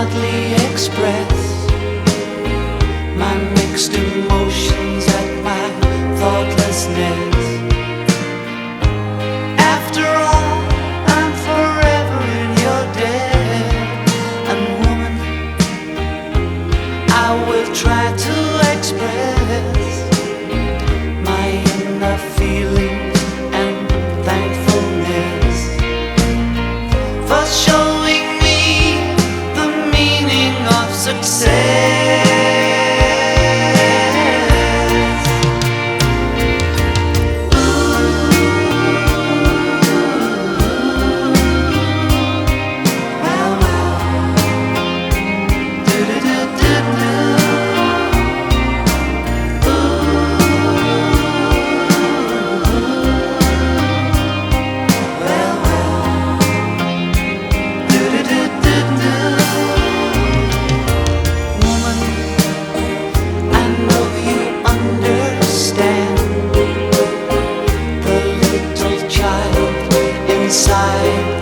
hardly express my mixed emotions at my thoughtlessness. After all, I'm forever in your debt, and woman, I will try to success. side.